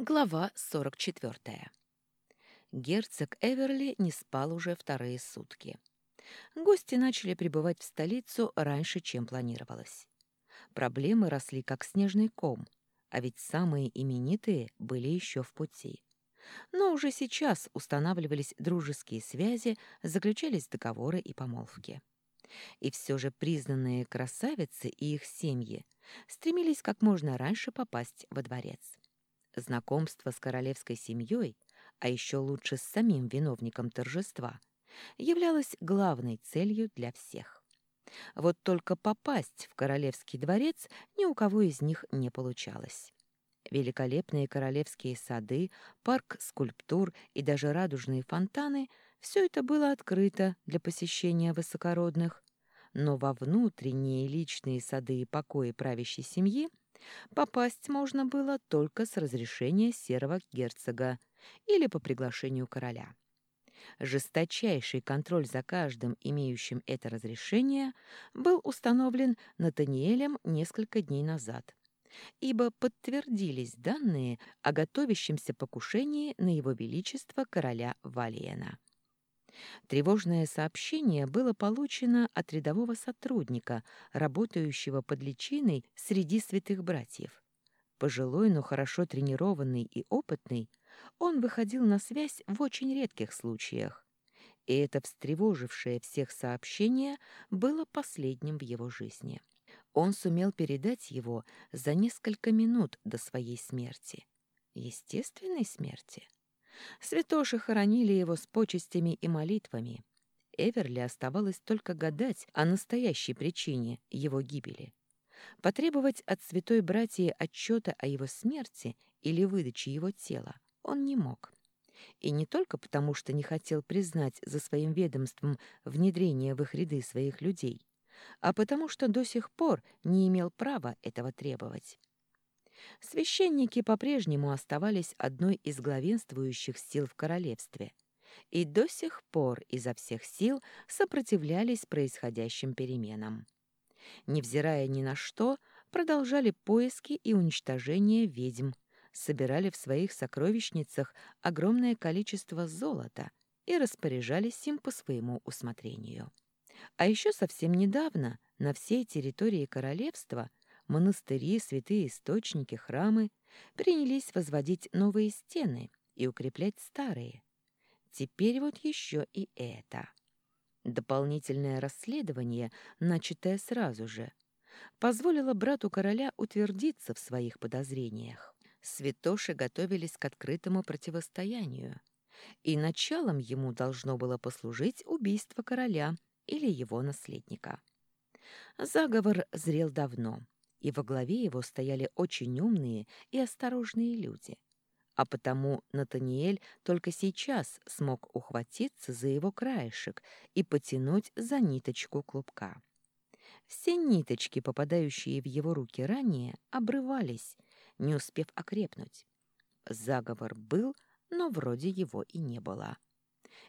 Глава 44. Герцог Эверли не спал уже вторые сутки. Гости начали прибывать в столицу раньше, чем планировалось. Проблемы росли как снежный ком, а ведь самые именитые были еще в пути. Но уже сейчас устанавливались дружеские связи, заключались договоры и помолвки. И все же признанные красавицы и их семьи стремились как можно раньше попасть во дворец. Знакомство с королевской семьей, а еще лучше с самим виновником торжества, являлось главной целью для всех. Вот только попасть в королевский дворец ни у кого из них не получалось. Великолепные королевские сады, парк скульптур и даже радужные фонтаны – все это было открыто для посещения высокородных, но во внутренние личные сады и покои правящей семьи Попасть можно было только с разрешения серого герцога или по приглашению короля. Жесточайший контроль за каждым, имеющим это разрешение, был установлен Натаниэлем несколько дней назад, ибо подтвердились данные о готовящемся покушении на его величество короля Валиена. Тревожное сообщение было получено от рядового сотрудника, работающего под личиной среди святых братьев. Пожилой, но хорошо тренированный и опытный, он выходил на связь в очень редких случаях. И это встревожившее всех сообщение было последним в его жизни. Он сумел передать его за несколько минут до своей смерти. Естественной смерти. Святоши хоронили его с почестями и молитвами. Эверли оставалось только гадать о настоящей причине его гибели. Потребовать от святой братьи отчета о его смерти или выдаче его тела он не мог. И не только потому, что не хотел признать за своим ведомством внедрение в их ряды своих людей, а потому что до сих пор не имел права этого требовать. Священники по-прежнему оставались одной из главенствующих сил в королевстве и до сих пор изо всех сил сопротивлялись происходящим переменам. Невзирая ни на что, продолжали поиски и уничтожение ведьм, собирали в своих сокровищницах огромное количество золота и распоряжались им по своему усмотрению. А еще совсем недавно на всей территории королевства – монастыри, святые источники, храмы принялись возводить новые стены и укреплять старые. Теперь вот еще и это. Дополнительное расследование, начатое сразу же, позволило брату короля утвердиться в своих подозрениях. Святоши готовились к открытому противостоянию, и началом ему должно было послужить убийство короля или его наследника. Заговор зрел давно — и во главе его стояли очень умные и осторожные люди. А потому Натаниэль только сейчас смог ухватиться за его краешек и потянуть за ниточку клубка. Все ниточки, попадающие в его руки ранее, обрывались, не успев окрепнуть. Заговор был, но вроде его и не было.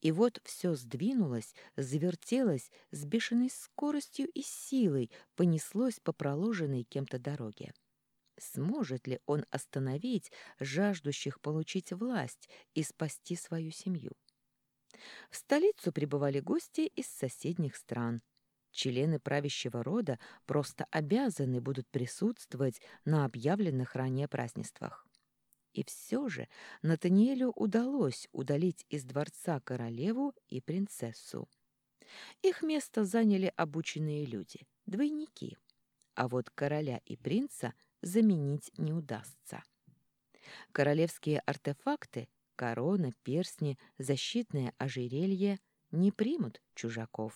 И вот все сдвинулось, завертелось с бешеной скоростью и силой, понеслось по проложенной кем-то дороге. Сможет ли он остановить жаждущих получить власть и спасти свою семью? В столицу прибывали гости из соседних стран. Члены правящего рода просто обязаны будут присутствовать на объявленных ранее празднествах. И все же Натаниэлю удалось удалить из дворца королеву и принцессу. Их место заняли обученные люди, двойники. А вот короля и принца заменить не удастся. Королевские артефакты — корона, перстни, защитное ожерелье — не примут чужаков.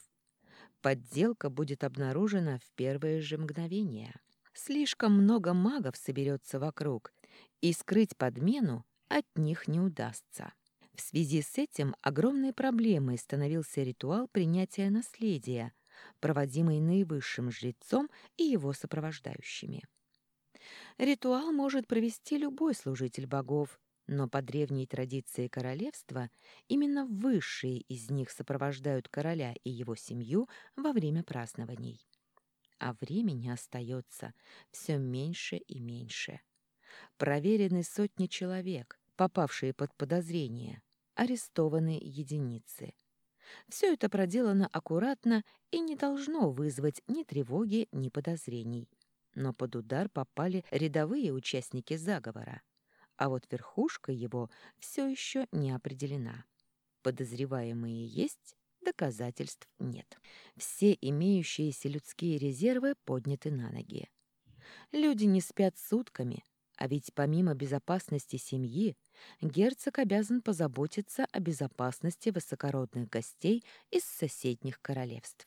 Подделка будет обнаружена в первые же мгновения. Слишком много магов соберется вокруг, и скрыть подмену от них не удастся. В связи с этим огромной проблемой становился ритуал принятия наследия, проводимый наивысшим жрецом и его сопровождающими. Ритуал может провести любой служитель богов, но по древней традиции королевства именно высшие из них сопровождают короля и его семью во время празднований. А времени остается все меньше и меньше. Проверены сотни человек, попавшие под подозрение, арестованы единицы. Все это проделано аккуратно и не должно вызвать ни тревоги, ни подозрений. Но под удар попали рядовые участники заговора, а вот верхушка его все еще не определена. Подозреваемые есть, доказательств нет. Все имеющиеся людские резервы подняты на ноги. Люди не спят сутками, а ведь помимо безопасности семьи, герцог обязан позаботиться о безопасности высокородных гостей из соседних королевств.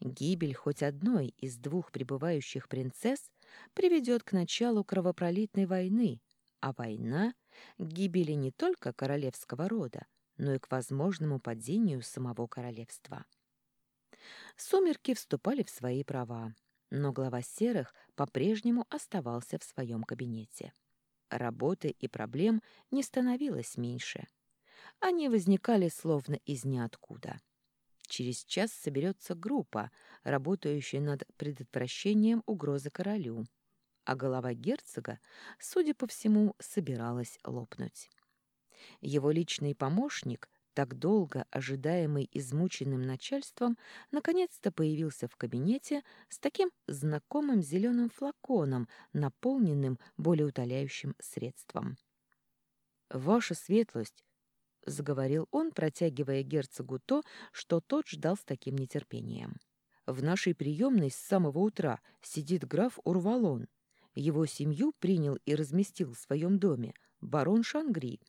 Гибель хоть одной из двух пребывающих принцесс приведет к началу кровопролитной войны, а война — к гибели не только королевского рода, но и к возможному падению самого королевства. Сумерки вступали в свои права, но глава серых по-прежнему оставался в своем кабинете. Работы и проблем не становилось меньше. Они возникали словно из ниоткуда. Через час соберется группа, работающая над предотвращением угрозы королю, а голова герцога, судя по всему, собиралась лопнуть. Его личный помощник, так долго ожидаемый измученным начальством, наконец-то появился в кабинете с таким знакомым зеленым флаконом, наполненным болеутоляющим средством. «Ваша светлость!» — заговорил он, протягивая герцогу то, что тот ждал с таким нетерпением. «В нашей приемной с самого утра сидит граф Урвалон. Его семью принял и разместил в своем доме барон Шангри.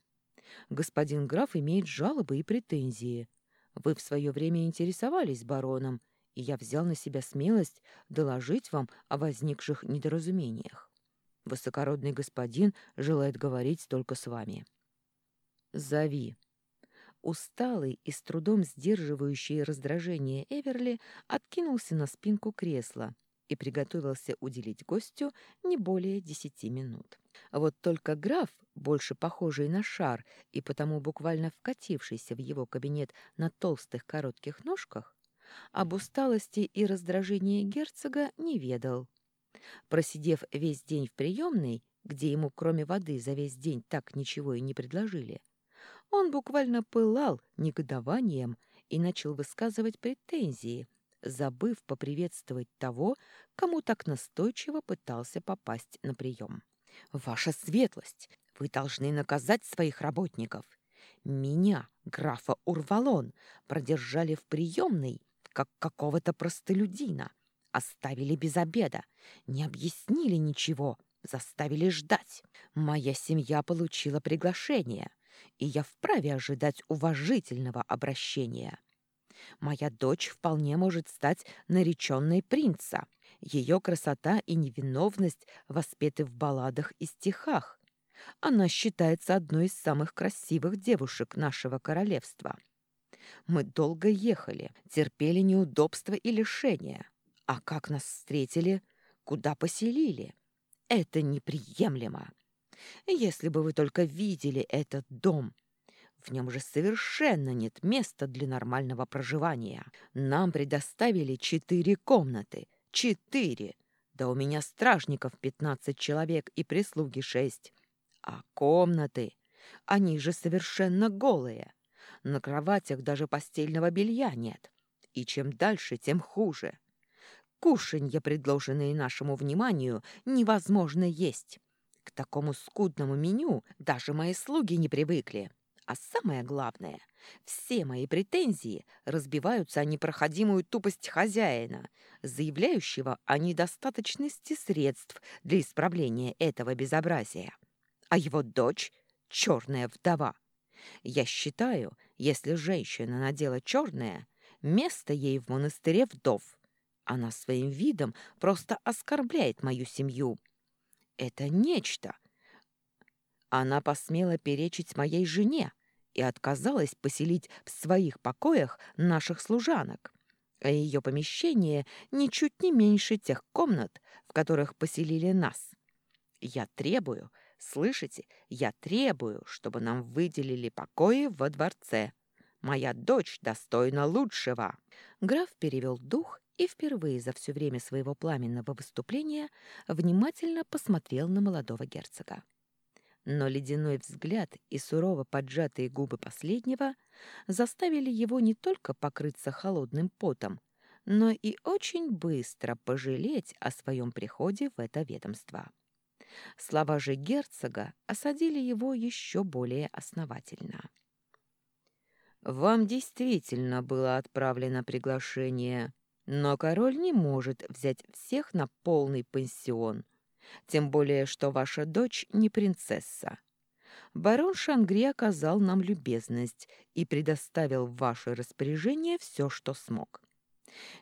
Господин граф имеет жалобы и претензии. Вы в свое время интересовались бароном, и я взял на себя смелость доложить вам о возникших недоразумениях. Высокородный господин желает говорить только с вами». «Зови», Усталый и с трудом сдерживающий раздражение Эверли откинулся на спинку кресла и приготовился уделить гостю не более десяти минут. Вот только граф, больше похожий на шар и потому буквально вкатившийся в его кабинет на толстых коротких ножках, об усталости и раздражении герцога не ведал. Просидев весь день в приемной, где ему кроме воды за весь день так ничего и не предложили, он буквально пылал негодованием и начал высказывать претензии, забыв поприветствовать того, кому так настойчиво пытался попасть на прием. «Ваша светлость, вы должны наказать своих работников. Меня, графа Урвалон, продержали в приемной, как какого-то простолюдина, оставили без обеда, не объяснили ничего, заставили ждать. Моя семья получила приглашение — и я вправе ожидать уважительного обращения. Моя дочь вполне может стать нареченной принца. Ее красота и невиновность воспеты в балладах и стихах. Она считается одной из самых красивых девушек нашего королевства. Мы долго ехали, терпели неудобства и лишения. А как нас встретили, куда поселили? Это неприемлемо. Если бы вы только видели этот дом. В нем же совершенно нет места для нормального проживания. Нам предоставили четыре комнаты. Четыре! Да у меня стражников пятнадцать человек и прислуги шесть. А комнаты? Они же совершенно голые. На кроватях даже постельного белья нет. И чем дальше, тем хуже. Кушанья, предложенные нашему вниманию, невозможно есть. К такому скудному меню даже мои слуги не привыкли. А самое главное, все мои претензии разбиваются о непроходимую тупость хозяина, заявляющего о недостаточности средств для исправления этого безобразия. А его дочь — черная вдова. Я считаю, если женщина надела черное, место ей в монастыре вдов. Она своим видом просто оскорбляет мою семью — это нечто. Она посмела перечить моей жене и отказалась поселить в своих покоях наших служанок, а ее помещение ничуть не меньше тех комнат, в которых поселили нас. Я требую, слышите, я требую, чтобы нам выделили покои во дворце. Моя дочь достойна лучшего». Граф перевел дух и впервые за все время своего пламенного выступления внимательно посмотрел на молодого герцога. Но ледяной взгляд и сурово поджатые губы последнего заставили его не только покрыться холодным потом, но и очень быстро пожалеть о своем приходе в это ведомство. Слова же герцога осадили его еще более основательно. «Вам действительно было отправлено приглашение, но король не может взять всех на полный пансион, тем более что ваша дочь не принцесса. Барон Шангри оказал нам любезность и предоставил в ваше распоряжение все, что смог.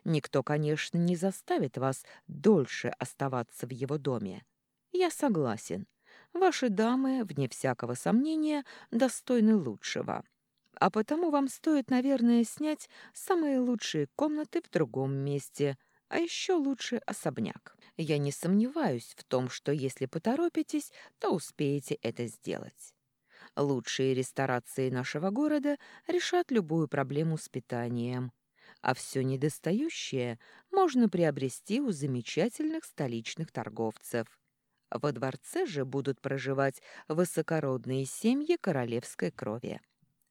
Никто, конечно, не заставит вас дольше оставаться в его доме. Я согласен. Ваши дамы, вне всякого сомнения, достойны лучшего. А потому вам стоит, наверное, снять самые лучшие комнаты в другом месте, а еще лучше особняк. Я не сомневаюсь в том, что если поторопитесь, то успеете это сделать. Лучшие ресторации нашего города решат любую проблему с питанием, а все недостающее можно приобрести у замечательных столичных торговцев. Во дворце же будут проживать высокородные семьи королевской крови.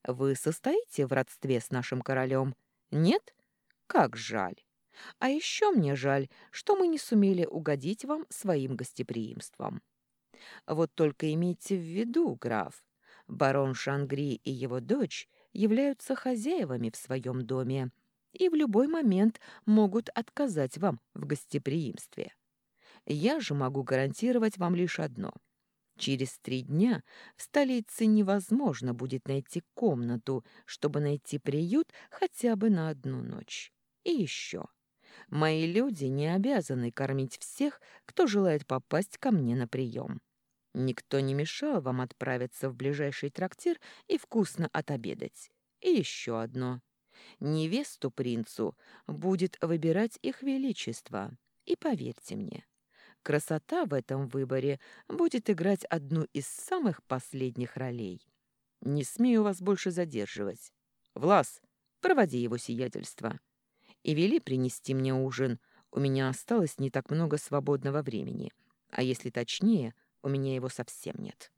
Вы состоите в родстве с нашим королем? Нет? Как жаль. А еще мне жаль, что мы не сумели угодить вам своим гостеприимством. Вот только имейте в виду, граф, барон Шангри и его дочь являются хозяевами в своем доме и в любой момент могут отказать вам в гостеприимстве. Я же могу гарантировать вам лишь одно. Через три дня в столице невозможно будет найти комнату, чтобы найти приют хотя бы на одну ночь. И еще. Мои люди не обязаны кормить всех, кто желает попасть ко мне на прием. Никто не мешал вам отправиться в ближайший трактир и вкусно отобедать. И еще одно. Невесту принцу будет выбирать их величество. И поверьте мне, красота в этом выборе будет играть одну из самых последних ролей. Не смею вас больше задерживать. Влас, проводи его сиятельство и вели принести мне ужин. У меня осталось не так много свободного времени, а если точнее, у меня его совсем нет.